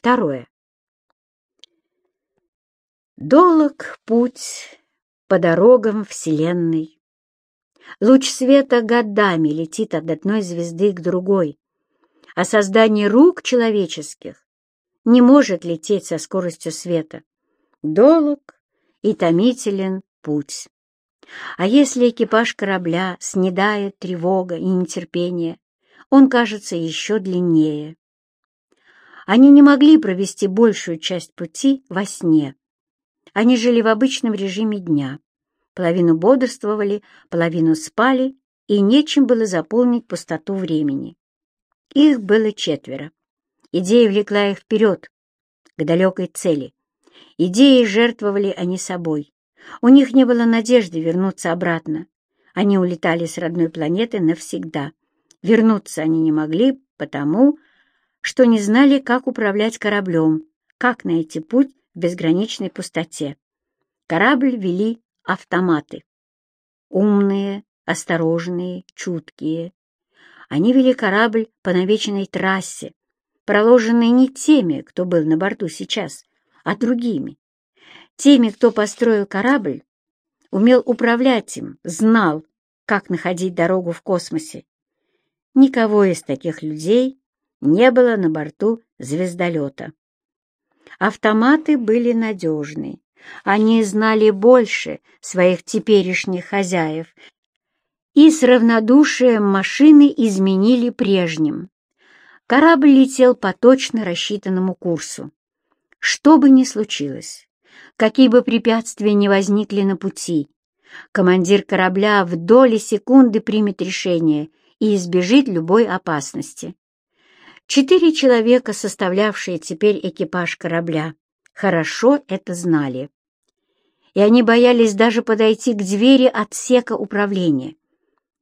Второе. Долог путь по дорогам Вселенной. Луч света годами летит от одной звезды к другой, а создание рук человеческих не может лететь со скоростью света. Долог и томителен путь. А если экипаж корабля снедает тревога и нетерпение, он кажется еще длиннее. Они не могли провести большую часть пути во сне. Они жили в обычном режиме дня. Половину бодрствовали, половину спали, и нечем было заполнить пустоту времени. Их было четверо. Идея влекла их вперед, к далекой цели. Идеи жертвовали они собой. У них не было надежды вернуться обратно. Они улетали с родной планеты навсегда. Вернуться они не могли, потому что не знали, как управлять кораблем, как найти путь в безграничной пустоте. Корабль вели автоматы. Умные, осторожные, чуткие. Они вели корабль по навеченной трассе, проложенной не теми, кто был на борту сейчас, а другими. Теми, кто построил корабль, умел управлять им, знал, как находить дорогу в космосе. Никого из таких людей не было на борту звездолета. Автоматы были надежны. Они знали больше своих теперешних хозяев и с равнодушием машины изменили прежним. Корабль летел по точно рассчитанному курсу. Что бы ни случилось, какие бы препятствия ни возникли на пути, командир корабля в доли секунды примет решение и избежит любой опасности. Четыре человека, составлявшие теперь экипаж корабля, хорошо это знали. И они боялись даже подойти к двери отсека управления.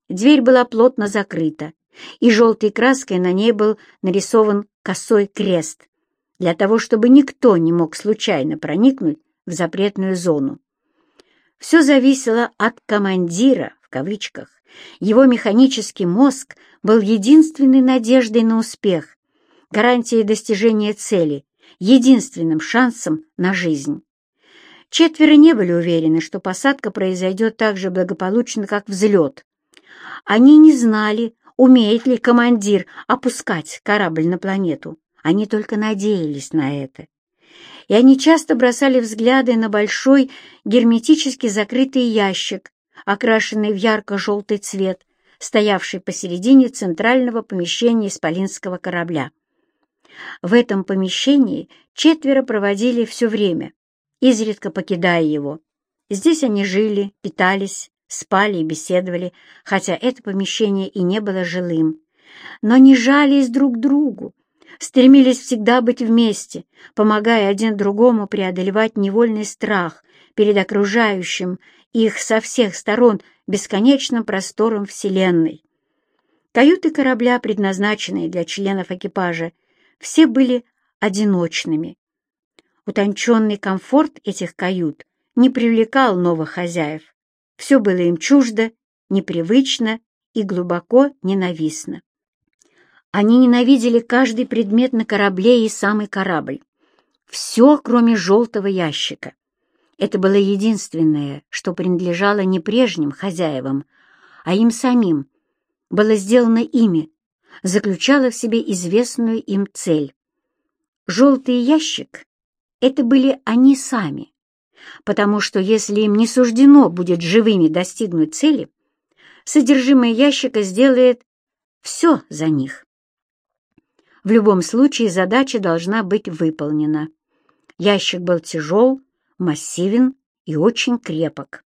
Дверь была плотно закрыта, и желтой краской на ней был нарисован косой крест, для того, чтобы никто не мог случайно проникнуть в запретную зону. Все зависело от «командира», в кавычках. Его механический мозг был единственной надеждой на успех, гарантией достижения цели, единственным шансом на жизнь. Четверо не были уверены, что посадка произойдет так же благополучно, как взлет. Они не знали, умеет ли командир опускать корабль на планету. Они только надеялись на это. И они часто бросали взгляды на большой герметически закрытый ящик, окрашенный в ярко-желтый цвет, стоявший посередине центрального помещения исполинского корабля. В этом помещении четверо проводили все время, изредка покидая его. Здесь они жили, питались, спали и беседовали, хотя это помещение и не было жилым. Но не жались друг другу, стремились всегда быть вместе, помогая один другому преодолевать невольный страх перед окружающим их со всех сторон бесконечным простором Вселенной. Каюты корабля, предназначенные для членов экипажа, все были одиночными. Утонченный комфорт этих кают не привлекал новых хозяев. Все было им чуждо, непривычно и глубоко ненавистно. Они ненавидели каждый предмет на корабле и самый корабль. Все, кроме желтого ящика. Это было единственное, что принадлежало не прежним хозяевам, а им самим, было сделано ими, заключало в себе известную им цель. Желтый ящик — это были они сами, потому что если им не суждено будет живыми достигнуть цели, содержимое ящика сделает все за них. В любом случае задача должна быть выполнена. Ящик был тяжел, массивен и очень крепок.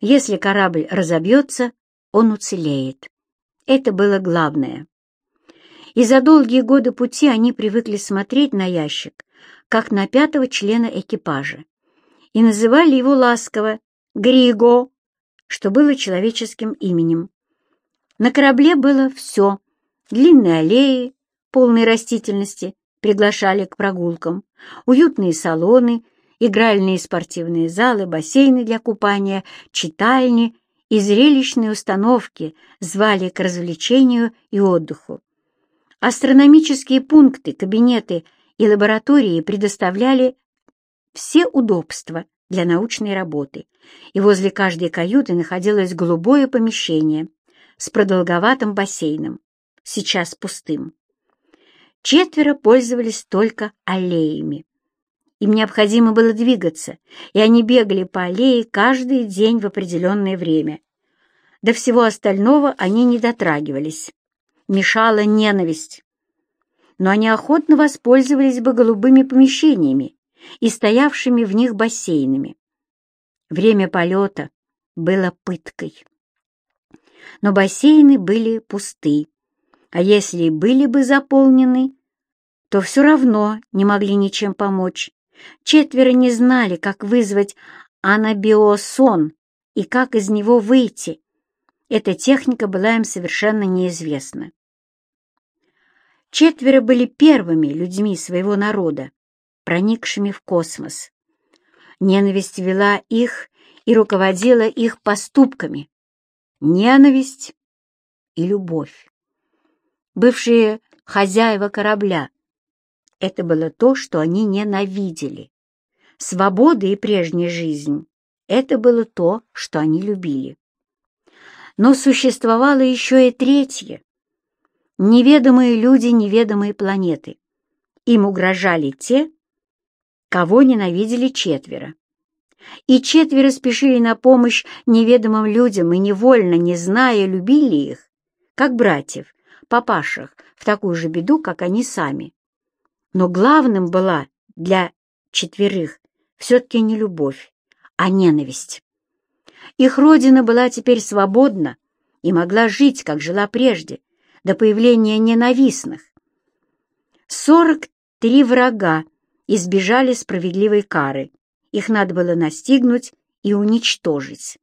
Если корабль разобьется, он уцелеет. Это было главное и за долгие годы пути они привыкли смотреть на ящик, как на пятого члена экипажа, и называли его ласково «Григо», что было человеческим именем. На корабле было все — длинные аллеи, полные растительности, приглашали к прогулкам, уютные салоны, игральные спортивные залы, бассейны для купания, читальни и зрелищные установки звали к развлечению и отдыху. Астрономические пункты, кабинеты и лаборатории предоставляли все удобства для научной работы, и возле каждой каюты находилось голубое помещение с продолговатым бассейном, сейчас пустым. Четверо пользовались только аллеями. Им необходимо было двигаться, и они бегали по аллее каждый день в определенное время. До всего остального они не дотрагивались. Мешала ненависть. Но они охотно воспользовались бы голубыми помещениями и стоявшими в них бассейнами. Время полета было пыткой. Но бассейны были пусты, а если и были бы заполнены, то все равно не могли ничем помочь. Четверо не знали, как вызвать анабиосон и как из него выйти. Эта техника была им совершенно неизвестна. Четверо были первыми людьми своего народа, проникшими в космос. Ненависть вела их и руководила их поступками. Ненависть и любовь. Бывшие хозяева корабля — это было то, что они ненавидели. Свобода и прежняя жизнь — это было то, что они любили. Но существовало еще и третье. Неведомые люди неведомые планеты. Им угрожали те, кого ненавидели четверо. И четверо спешили на помощь неведомым людям и невольно, не зная, любили их, как братьев, папашах, в такую же беду, как они сами. Но главным была для четверых все-таки не любовь, а ненависть. Их родина была теперь свободна и могла жить, как жила прежде, до появления ненавистных. Сорок три врага избежали справедливой кары. Их надо было настигнуть и уничтожить.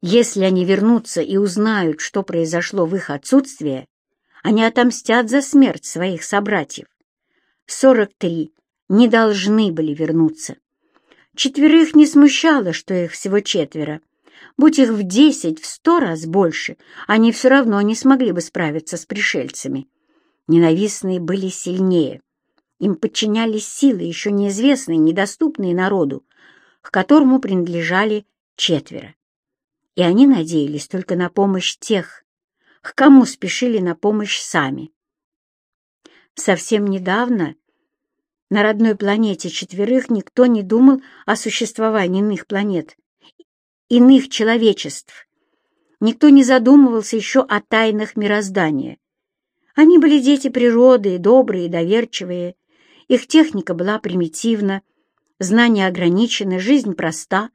Если они вернутся и узнают, что произошло в их отсутствие, они отомстят за смерть своих собратьев. Сорок три не должны были вернуться. Четверых не смущало, что их всего четверо. Будь их в десять, в сто раз больше, они все равно не смогли бы справиться с пришельцами. Ненавистные были сильнее. Им подчинялись силы, еще неизвестные, недоступные народу, к которому принадлежали четверо. И они надеялись только на помощь тех, к кому спешили на помощь сами. Совсем недавно на родной планете четверых никто не думал о существовании иных планет, иных человечеств. Никто не задумывался еще о тайнах мироздания. Они были дети природы, добрые, доверчивые, их техника была примитивна, знания ограничены, жизнь проста.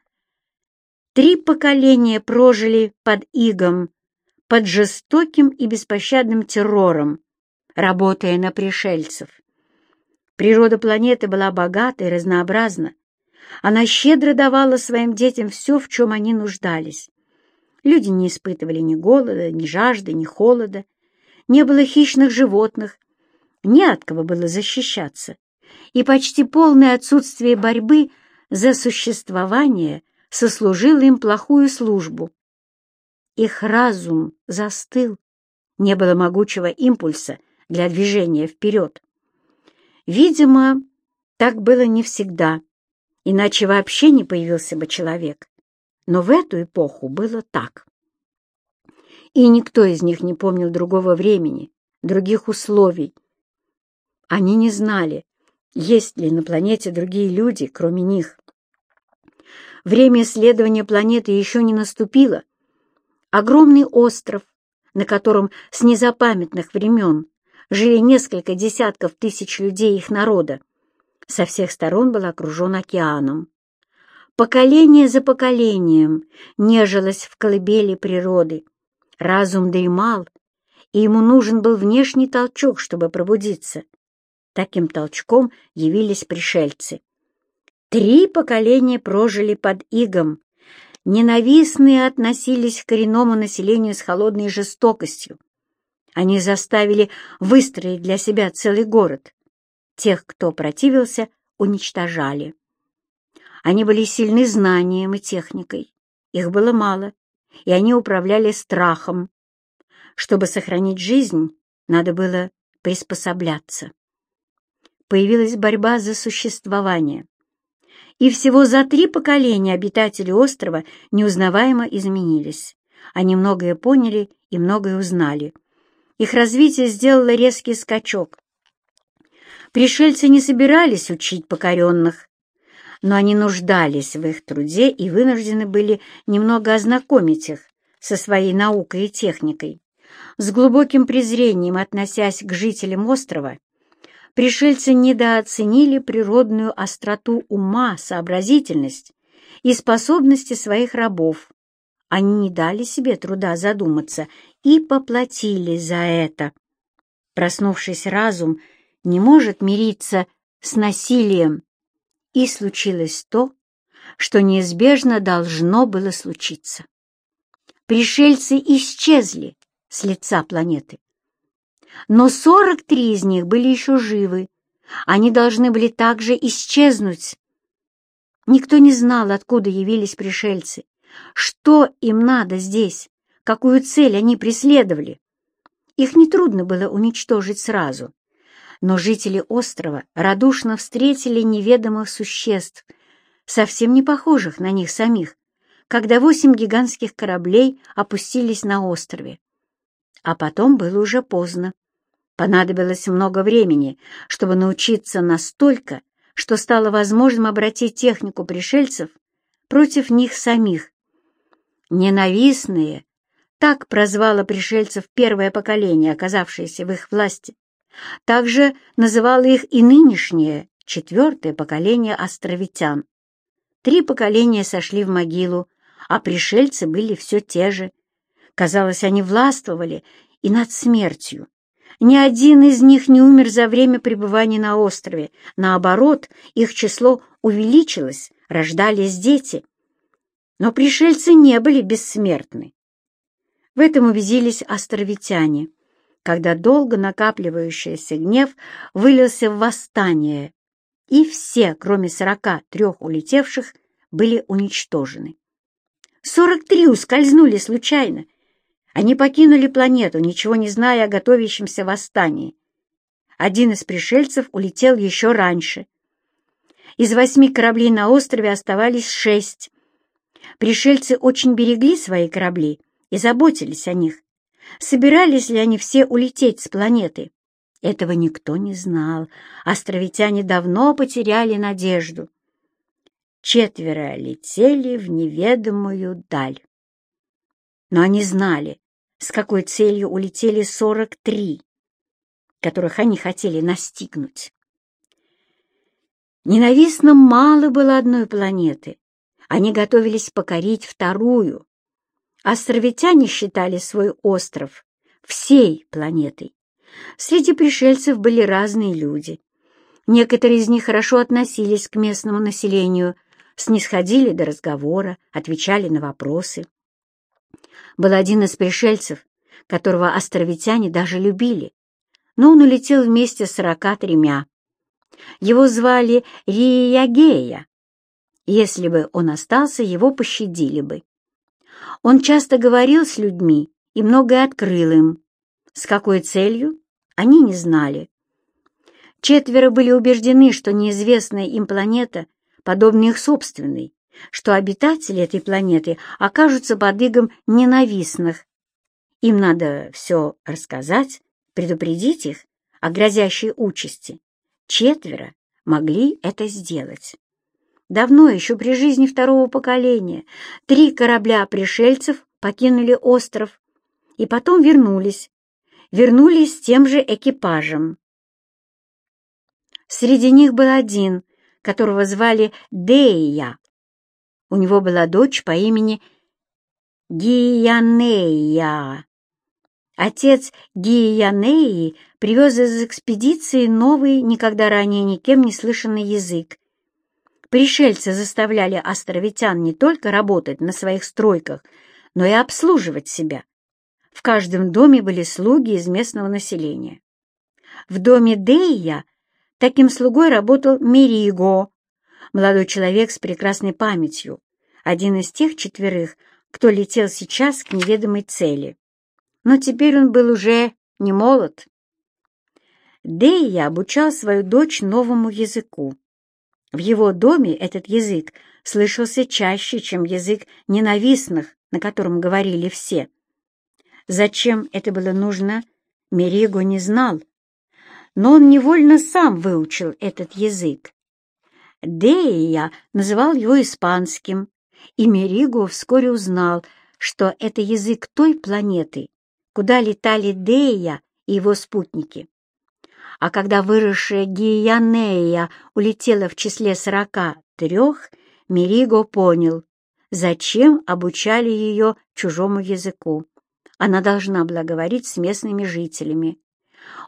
Три поколения прожили под игом, под жестоким и беспощадным террором, работая на пришельцев. Природа планеты была богата и разнообразна. Она щедро давала своим детям все, в чем они нуждались. Люди не испытывали ни голода, ни жажды, ни холода. Не было хищных животных, не от кого было защищаться и почти полное отсутствие борьбы за существование сослужило им плохую службу. Их разум застыл, не было могучего импульса для движения вперед. Видимо, так было не всегда, иначе вообще не появился бы человек. Но в эту эпоху было так. И никто из них не помнил другого времени, других условий. Они не знали, есть ли на планете другие люди, кроме них? Время исследования планеты еще не наступило. Огромный остров, на котором с незапамятных времен жили несколько десятков тысяч людей их народа, со всех сторон был окружен океаном. Поколение за поколением нежилось в колыбели природы. Разум дремал, и ему нужен был внешний толчок, чтобы пробудиться. Таким толчком явились пришельцы. Три поколения прожили под игом. Ненавистные относились к коренному населению с холодной жестокостью. Они заставили выстроить для себя целый город. Тех, кто противился, уничтожали. Они были сильны знанием и техникой. Их было мало, и они управляли страхом. Чтобы сохранить жизнь, надо было приспосабляться. появилась борьба за существование. И всего за три поколения обитатели острова неузнаваемо изменились. Они многое поняли и многое узнали. Их развитие сделало резкий скачок. Пришельцы не собирались учить покоренных, но они нуждались в их труде и вынуждены были немного ознакомить их со своей наукой и техникой. С глубоким презрением относясь к жителям острова, пришельцы недооценили природную остроту ума, сообразительность и способности своих рабов. Они не дали себе труда задуматься и поплатились за это. Проснувшись разум не может мириться с насилием, и случилось то, что неизбежно должно было случиться. Пришельцы исчезли с лица планеты. Но 43 из них были еще живы. Они должны были также исчезнуть. Никто не знал, откуда явились пришельцы, что им надо здесь, какую цель они преследовали. Их нетрудно было уничтожить сразу. Но жители острова радушно встретили неведомых существ, совсем не похожих на них самих, когда восемь гигантских кораблей опустились на острове. А потом было уже поздно. Понадобилось много времени, чтобы научиться настолько, что стало возможным обратить технику пришельцев против них самих. Ненавистные, так прозвало пришельцев первое поколение, оказавшееся в их власти. Также называло их и нынешнее, четвертое поколение островитян. Три поколения сошли в могилу, а пришельцы были все те же. Казалось, они властвовали и над смертью, ни один из них не умер за время пребывания на острове. Наоборот, их число увеличилось, рождались дети. Но пришельцы не были бессмертны. В этом убедились островитяне, когда долго накапливающийся гнев вылился в восстание, и все, кроме сорока трех улетевших, были уничтожены. Сорок три ускользнули случайно, они покинули планету, ничего не зная о готовящемся восстании. Один из пришельцев улетел еще раньше. Из восьми кораблей на острове оставались шесть. Пришельцы очень берегли свои корабли и заботились о них. Собирались ли они все улететь с планеты? Этого никто не знал. Островитяне давно потеряли надежду. Четверо летели в неведомую даль. Но они знали, с какой целью улетели 43, которых они хотели настигнуть. Ненавистно мало было одной планеты. Они готовились покорить вторую. Островитяне считали свой остров всей планетой. Среди пришельцев были разные люди. Некоторые из них хорошо относились к местному населению, снисходили до разговора, отвечали на вопросы был один из пришельцев, которого островитяне даже любили, но он улетел вместе с сорока тремя. Его звали Риягея. Если бы он остался, его пощадили бы. Он часто говорил с людьми и многое открыл им. С какой целью? Они не знали. Четверо были убеждены, что неизвестная им планета подобна их собственной, что обитатели этой планеты окажутся под игом ненавистных. Им надо все рассказать, предупредить их о грозящей участи. Четверо могли это сделать. Давно, еще при жизни второго поколения, три корабля пришельцев покинули остров и потом вернулись. Вернулись с тем же экипажем. Среди них был один, которого звали Дея. У него была дочь по имени Гиянея. Отец Гиянеи привез из экспедиции новый, никогда ранее никем не слышанный язык. Пришельцы заставляли островитян не только работать на своих стройках, но и обслуживать себя. В каждом доме были слуги из местного населения. В доме Дея таким слугой работал Мериго, молодой человек с прекрасной памятью, один из тех четверых, кто летел сейчас к неведомой цели. Но теперь он был уже не молод. Дея обучал свою дочь новому языку. В его доме этот язык слышался чаще, чем язык ненавистных, на котором говорили все. Зачем это было нужно, Мериго не знал, но он невольно сам выучил этот язык. Дея называл его испанским, и Мериго вскоре узнал, что это язык той планеты, куда летали Дея и его спутники. А когда выросшая Гиянея улетела в числе сорока трех, Мериго понял, зачем обучали ее чужому языку. Она должна была говорить с местными жителями.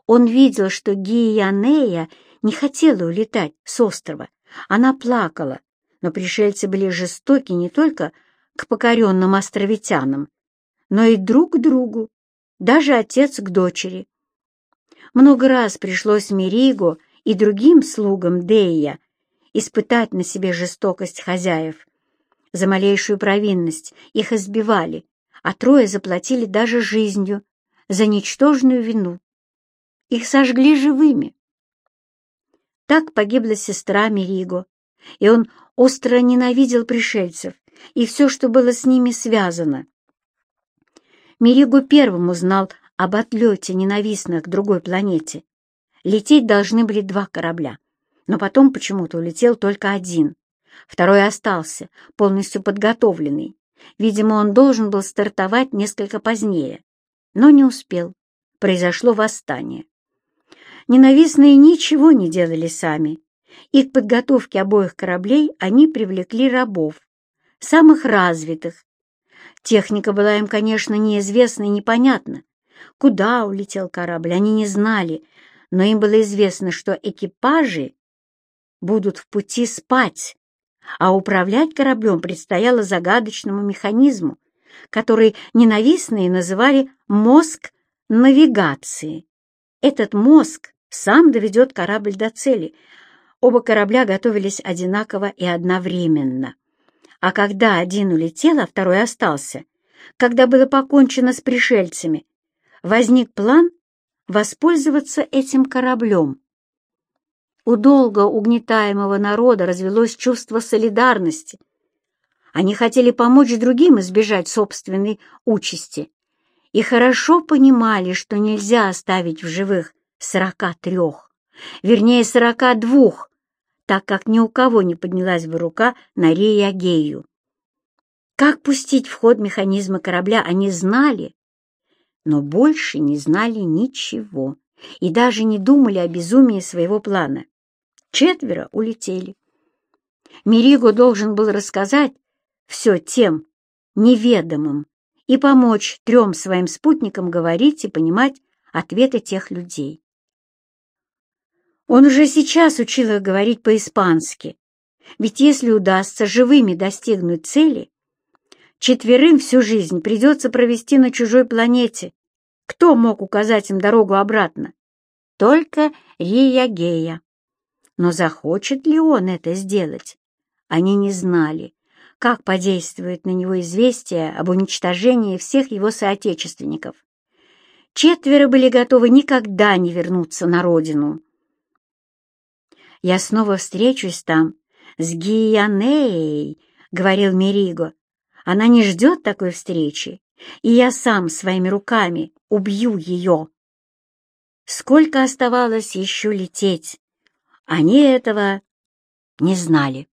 Он видел, что Гиянея не хотела улетать с острова. Она плакала, но пришельцы были жестоки не только к покоренным островитянам, но и друг к другу, даже отец к дочери. Много раз пришлось Мериго и другим слугам Дея испытать на себе жестокость хозяев. За малейшую провинность их избивали, а трое заплатили даже жизнью за ничтожную вину. Их сожгли живыми. Так погибла сестра Мериго, и он остро ненавидел пришельцев и все, что было с ними связано. Мериго первым узнал об отлете ненавистных к другой планете. Лететь должны были два корабля, но потом почему-то улетел только один. Второй остался, полностью подготовленный. Видимо, он должен был стартовать несколько позднее, но не успел. Произошло восстание. Ненавистные ничего не делали сами, и к подготовке обоих кораблей они привлекли рабов, самых развитых. Техника была им, конечно, неизвестна и непонятна. Куда улетел корабль, они не знали, но им было известно, что экипажи будут в пути спать, а управлять кораблем предстояло загадочному механизму, который ненавистные называли «мозг навигации». Этот мозг сам доведет корабль до цели. Оба корабля готовились одинаково и одновременно. А когда один улетел, а второй остался, когда было покончено с пришельцами, возник план воспользоваться этим кораблем. У долго угнетаемого народа развелось чувство солидарности. Они хотели помочь другим избежать собственной участи и хорошо понимали, что нельзя оставить в живых сорока трех, вернее, сорока двух, так как ни у кого не поднялась бы рука на Реягею. Как пустить в ход механизмы корабля они знали, но больше не знали ничего и даже не думали о безумии своего плана. Четверо улетели. Мириго должен был рассказать все тем неведомым и помочь трем своим спутникам говорить и понимать ответы тех людей. Он уже сейчас учил их говорить по-испански, ведь если удастся живыми достигнуть цели, четверым всю жизнь придется провести на чужой планете. Кто мог указать им дорогу обратно? Только Риягея. Но захочет ли он это сделать? Они не знали, как подействует на него известие об уничтожении всех его соотечественников. Четверо были готовы никогда не вернуться на родину. «Я снова встречусь там с Гиянеей», — говорил Мериго. «Она не ждет такой встречи, и я сам своими руками убью ее». Сколько оставалось еще лететь? Они этого не знали.